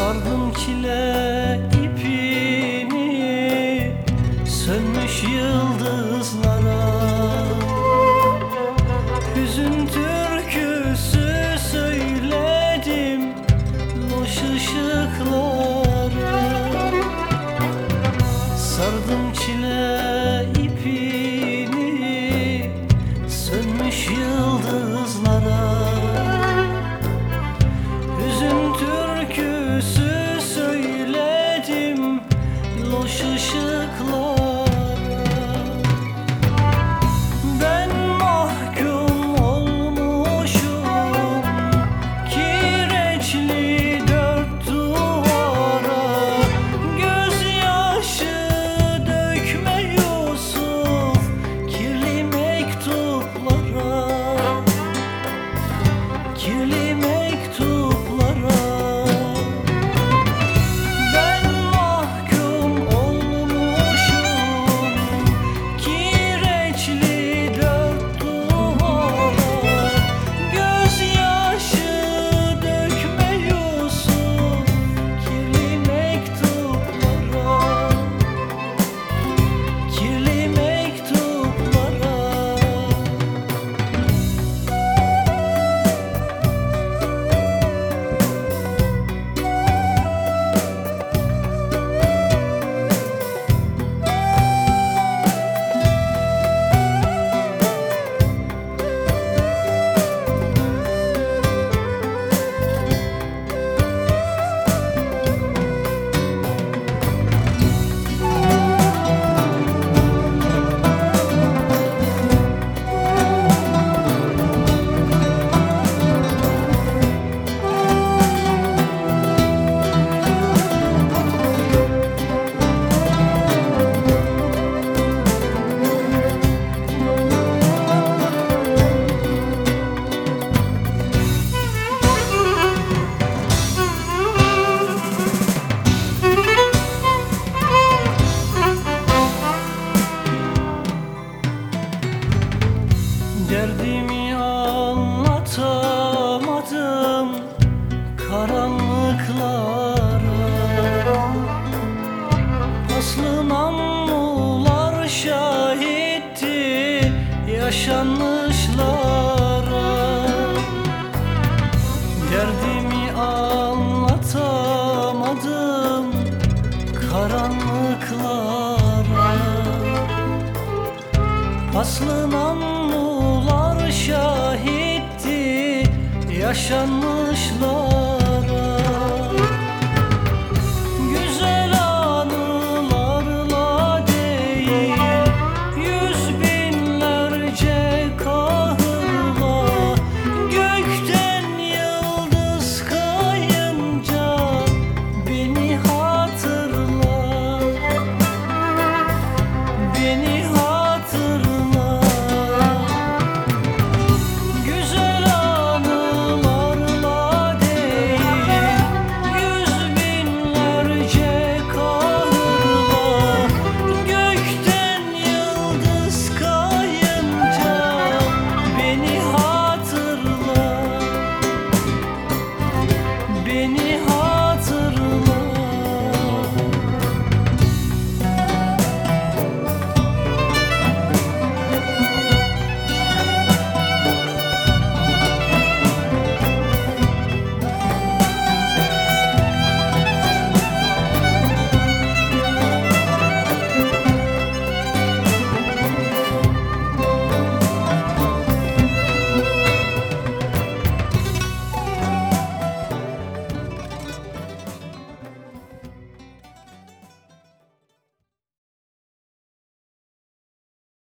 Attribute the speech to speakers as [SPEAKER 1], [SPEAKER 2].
[SPEAKER 1] Sardım çile ipini Aslı namlular şahitti yaşanmışlar